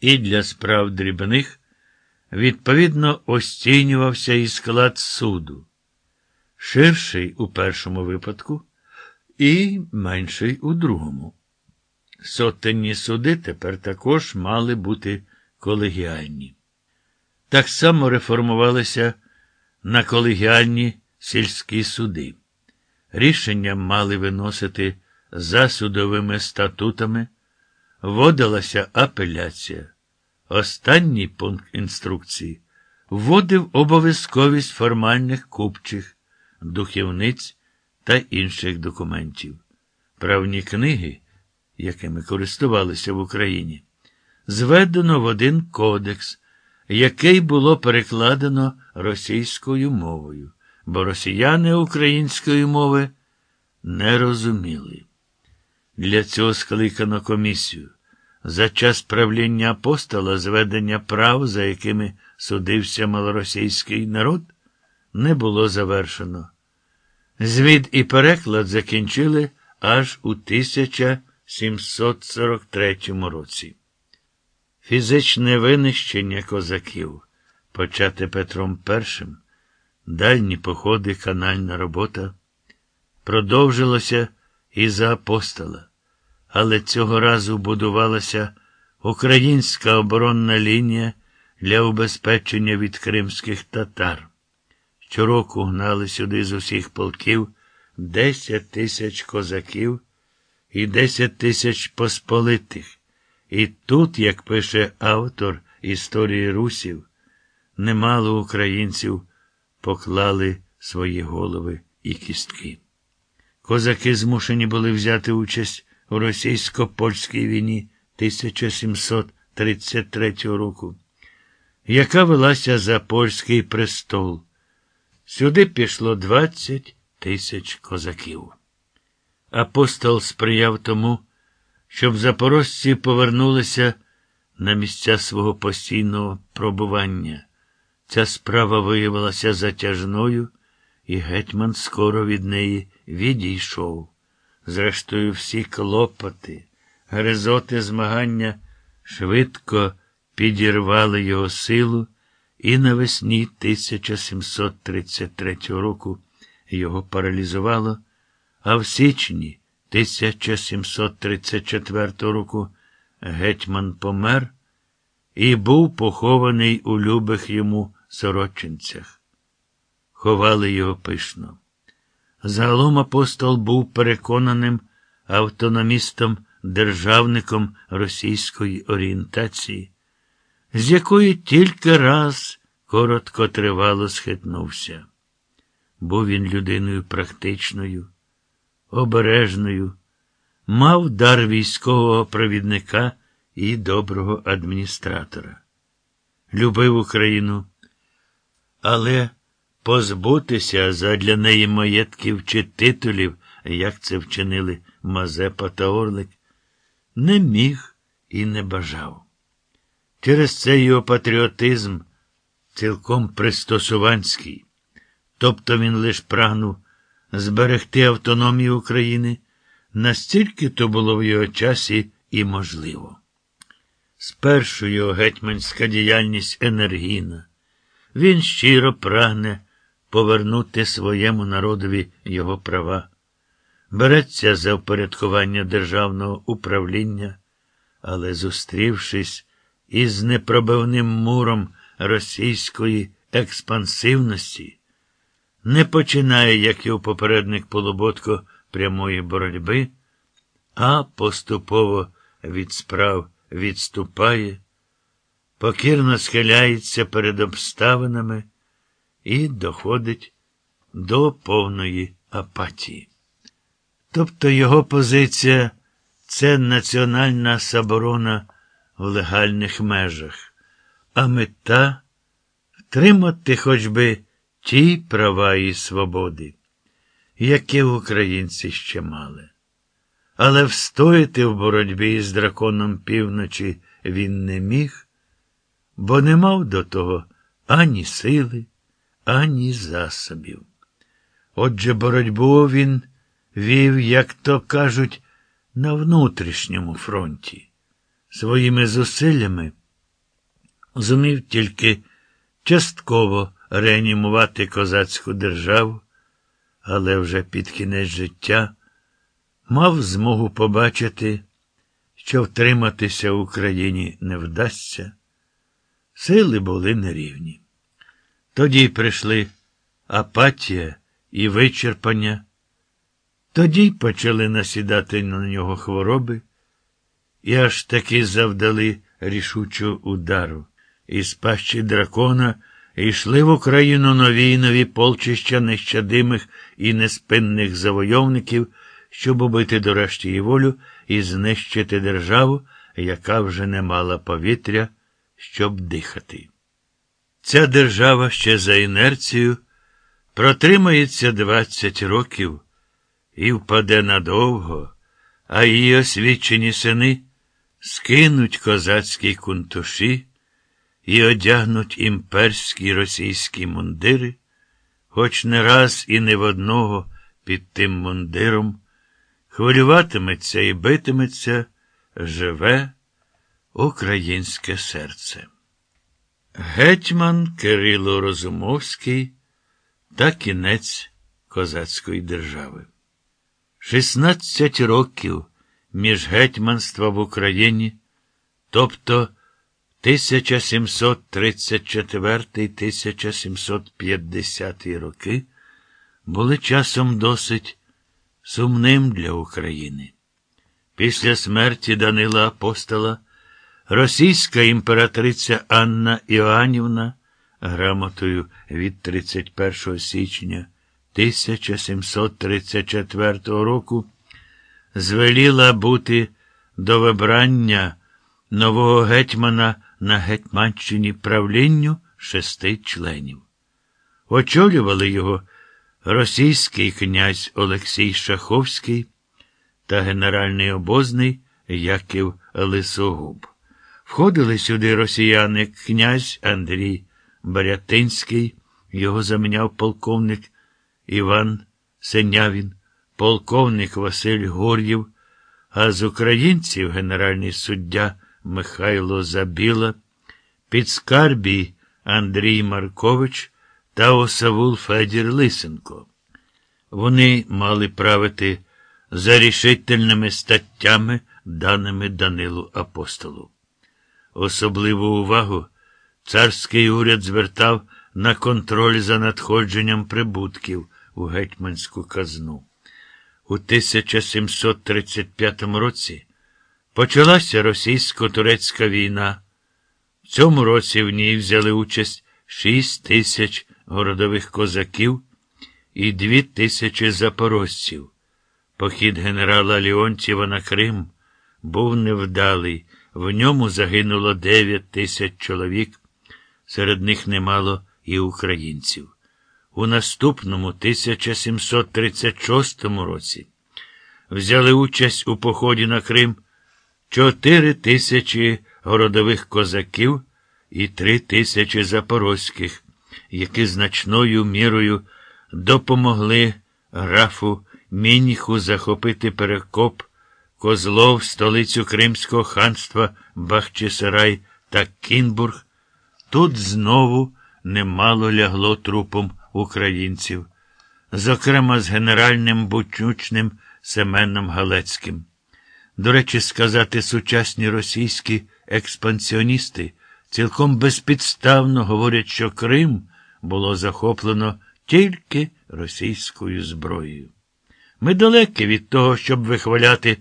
і для справ дрібних, відповідно остінювався і склад суду, ширший у першому випадку і менший у другому. Сотенні суди тепер також мали бути колегіальні. Так само реформувалися на колегіальні сільські суди. Рішення мали виносити за судовими статутами, вводилася апеляція. Останній пункт інструкції вводив обов'язковість формальних купчих, духівниць та інших документів. Правні книги, якими користувалися в Україні, зведено в один кодекс, який було перекладено російською мовою, бо росіяни української мови не розуміли. Для цього скликано комісію. За час правління апостола зведення прав, за якими судився малоросійський народ, не було завершено. Звід і переклад закінчили аж у 1743 році. Фізичне винищення козаків, почате Петром І, дальні походи, канальна робота, продовжилося і за апостола, але цього разу будувалася українська оборонна лінія для убезпечення від кримських татар. Щороку гнали сюди з усіх полків 10 тисяч козаків і 10 тисяч посполитих. І тут, як пише автор історії русів, немало українців поклали свої голови і кістки. Козаки змушені були взяти участь у російсько-польській війні 1733 року, яка велася за польський престол. Сюди пішло 20 тисяч козаків. Апостол сприяв тому, щоб запорожці повернулися на місця свого постійного пробування. Ця справа виявилася затяжною, і гетьман скоро від неї відійшов. Зрештою, всі клопоти, гризоти змагання швидко підірвали його силу, і навесні 1733 року його паралізувало, а в січні 1734 року гетьман помер і був похований у любих йому сорочинцях. Ховали його пишно. Загалом апостол був переконаним автономістом, державником російської орієнтації, з якої тільки раз коротко тривало схитнувся. Був він людиною практичною обережною, мав дар військового провідника і доброго адміністратора. Любив Україну, але позбутися задля неї маєтків чи титулів, як це вчинили Мазепа та Орлик, не міг і не бажав. Через це його патріотизм цілком пристосуванський, тобто він лише прагнув зберегти автономію України, настільки то було в його часі і можливо. Спершу його гетьманська діяльність енергійна. Він щиро прагне повернути своєму народові його права, береться за впорядкування державного управління, але, зустрівшись із непробивним муром російської експансивності, не починає, як його попередник Полуботко, прямої боротьби, а поступово від справ відступає, покірно схиляється перед обставинами і доходить до повної апатії. Тобто його позиція це національна заборона в легальних межах, а мета втримати хоч би ті права і свободи, які українці ще мали. Але встояти в боротьбі з драконом півночі він не міг, бо не мав до того ані сили, ані засобів. Отже, боротьбу він вів, як то кажуть, на внутрішньому фронті. Своїми зусиллями зумів тільки частково реанімувати козацьку державу, але вже під кінець життя мав змогу побачити, що втриматися в Україні не вдасться. Сили були нерівні. Тоді прийшли апатія і вичерпання. Тоді почали насідати на нього хвороби, і аж таки завдали рішучого удару. Із пащі дракона йшли в Україну нові й нові полчища нещадимих і неспинних завойовників, щоб убити до решті її волю і знищити державу, яка вже не мала повітря, щоб дихати. Ця держава ще за інерцією протримається 20 років і впаде надовго, а її освічені сини скинуть козацькі кунтуші і одягнуть імперські російські мундири, хоч не раз і не в одного під тим мундиром, хвилюватиметься і битиметься живе українське серце. Гетьман Кирило Розумовський та кінець козацької держави. 16 років між гетьманства в Україні, тобто 1734-1750 роки, були часом досить сумним для України. Після смерті Данила Апостола російська імператриця Анна Іоанівна грамотою від 31 січня 1734 року звеліла бути до вибрання нового гетьмана на Гетьманщині правлінню шести членів. Очолювали його російський князь Олексій Шаховський та генеральний обозний Яків Лисогуб. Входили сюди росіяни князь Андрій Барятинський, його заміняв полковник Іван Сенявін, полковник Василь Гор'єв, а з українців генеральний суддя Михайло Забіла, підскарбій Андрій Маркович та Осавул Федір Лисенко. Вони мали правити за рішительними статтями, даними Данилу Апостолу. Особливу увагу царський уряд звертав на контроль за надходженням прибутків у гетьманську казну. У 1735 році почалася російсько-турецька війна. В цьому році в ній взяли участь 6 тисяч городових козаків і 2 тисячі запорожців. Похід генерала Леонтьєва на Крим був невдалий. В ньому загинуло 9 тисяч чоловік, серед них немало і українців. У наступному 1736 році взяли участь у поході на Крим 4 тисячі городових козаків і 3 тисячі запорозьких, які значною мірою допомогли графу Мініху захопити перекоп Козлов, столицю Кримського ханства Бахчисарай та Кінбург. Тут знову немало лягло трупом українців, зокрема з генеральним бучучним Семеном Галецьким. До речі, сказати, сучасні російські експансіоністи цілком безпідставно говорять, що Крим було захоплено тільки російською зброєю. Ми далекі від того, щоб вихваляти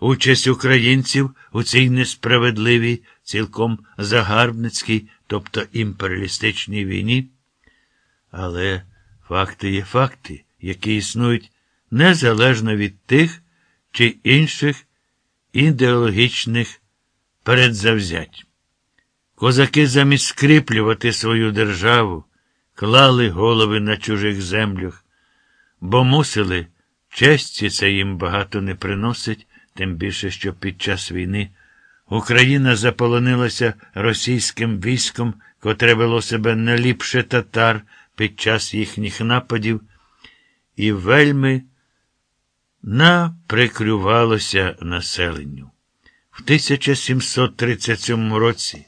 участь українців у цій несправедливій, цілком загарбницькій, тобто імперіалістичній війні. Але факти є факти, які існують незалежно від тих чи інших ідеологічних передзавзять. Козаки замість скріплювати свою державу, клали голови на чужих землях, бо мусили, честі це їм багато не приносить, тим більше, що під час війни Україна заполонилася російським військом, котре вело себе не ліпше татар під час їхніх нападів, і вельми наприкрювалося населенню. В 1737 році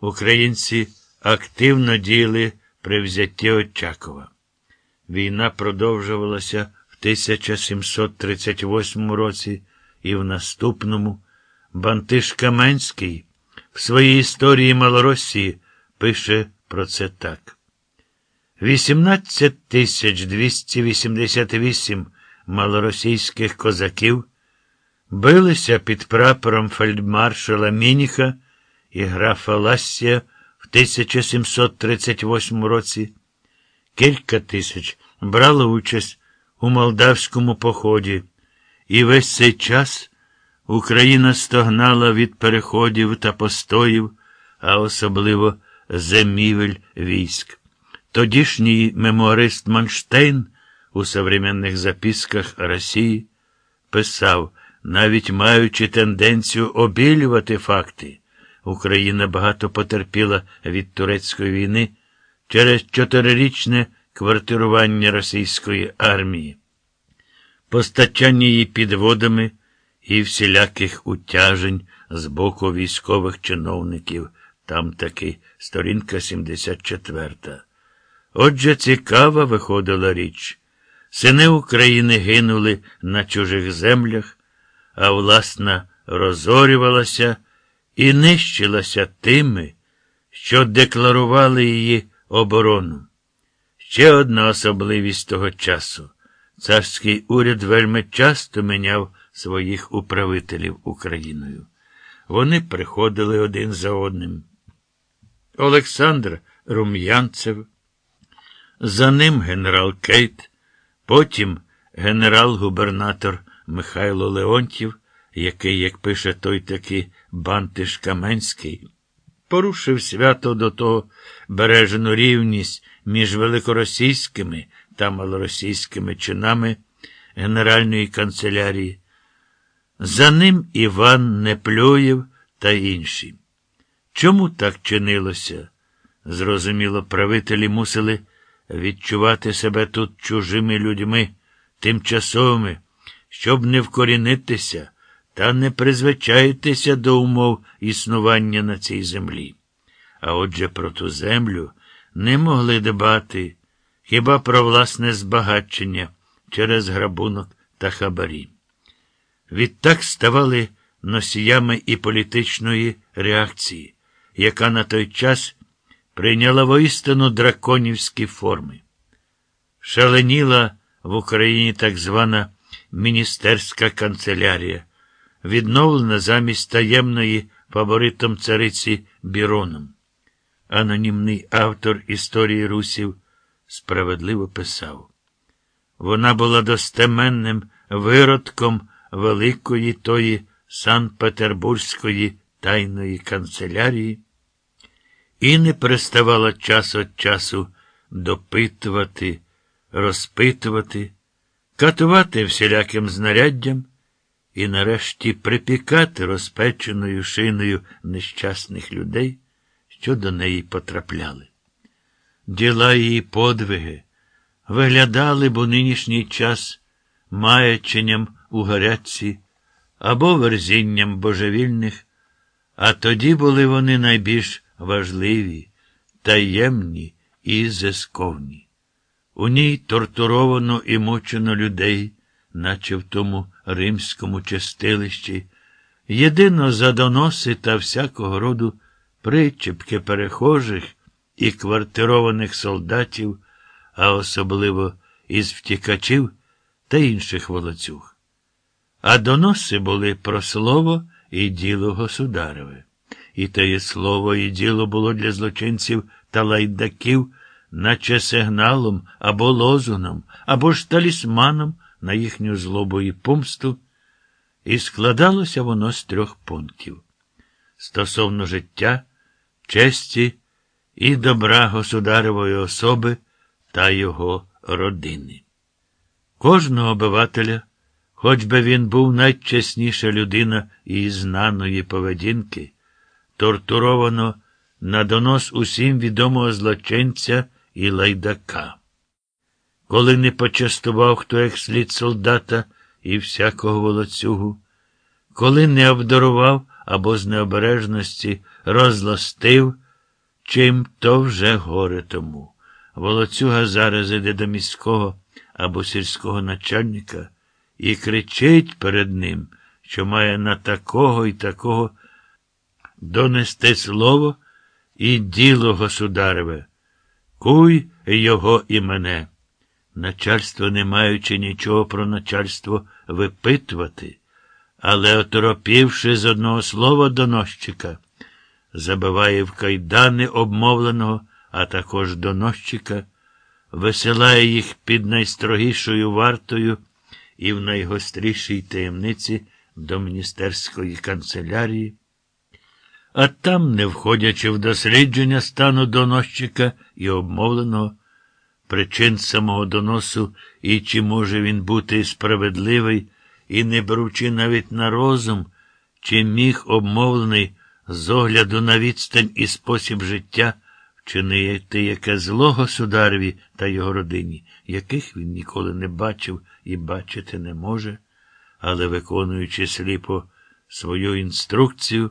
українці активно діяли при взятті Очакова. Війна продовжувалася в 1738 році і в наступному Бантиш Каменський в своїй історії Малоросії пише про це так. 18 тисяч 288 малоросійських козаків билися під прапором фельдмаршала Мініха і графа Лассія в 1738 році. Кілька тисяч брало участь у молдавському поході, і весь цей час Україна стогнала від переходів та постоїв, а особливо земівель військ. Тодішній мемуарист Манштейн у современних записках Росії писав, навіть маючи тенденцію обілювати факти, Україна багато потерпіла від турецької війни через чотирирічне квартирування російської армії, постачання її підводами і всіляких утяжень з боку військових чиновників, там таки сторінка 74. Отже, цікава виходила річ. Сини України гинули на чужих землях, а власна розорювалася і нищилася тими, що декларували її оборону. Ще одна особливість того часу. Царський уряд вельми часто міняв своїх управителів Україною. Вони приходили один за одним. Олександр Рум'янцев, за ним генерал Кейт, потім генерал-губернатор Михайло Леонтів, який, як пише той таки Бантиш Каменський, порушив свято до того бережену рівність між великоросійськими та малоросійськими чинами Генеральної канцелярії. За ним Іван Неплюєв та інші. Чому так чинилося? Зрозуміло, правителі мусили відчувати себе тут чужими людьми, тимчасовими, щоб не вкорінитися та не призвичаїтися до умов існування на цій землі. А отже, про ту землю не могли дбати хіба про власне збагачення через грабунок та хабарі. Відтак ставали носіями і політичної реакції, яка на той час прийняла воістину драконівські форми. Шаленіла в Україні так звана міністерська канцелярія, відновлена замість таємної фаворитом цариці Біроном. Анонімний автор історії русів справедливо писав. Вона була достеменним виродком великої тої Санкт-Петербурзької тайної канцелярії і не переставала час від часу допитувати, розпитувати, катувати всіляким знаряддям і нарешті припікати розпеченою шиною нещасних людей, що до неї потрапляли. Діла її подвиги виглядали б у нинішній час маяченням у гарячці або верзінням божевільних, а тоді були вони найбільш важливі, таємні і зисковні. У ній тортуровано і мучено людей, наче в тому римському чистилищі, єдино за доноси та всякого роду причепки перехожих і квартированих солдатів, а особливо із втікачів та інших волоцюг. А доноси були про слово і діло государеве. І теє слово і діло було для злочинців та лайдаків, наче сигналом або лозуном, або ж талісманом на їхню злобу і помсту, і складалося воно з трьох пунктів стосовно життя, честі і добра государевої особи та його родини. Кожного обивателя, хоч би він був найчесніша людина і знаної поведінки, тортуровано на донос усім відомого злочинця і лайдака. Коли не почастував хто як слід солдата і всякого волоцюгу, коли не обдарував або з необережності розлостив чим, то вже горе тому. Волоцюга зараз іде до міського або сільського начальника і кричить перед ним, що має на такого і такого донести слово і діло государеве. Куй його і мене. Начальство, не маючи нічого про начальство випитувати, але, оторопівши з одного слова доносчика, забиває в кайдани обмовленого, а також доносчика, висилає їх під найстрогішою вартою і в найгострішій таємниці до міністерської канцелярії. А там, не входячи в дослідження стану доносчика і обмовленого, причин самого доносу і чи може він бути справедливий, і не беручи навіть на розум, чи міг обмовлений з огляду на відстань і спосіб життя вчинити яке зло Государві та його родині, яких він ніколи не бачив і бачити не може, але, виконуючи сліпо свою інструкцію,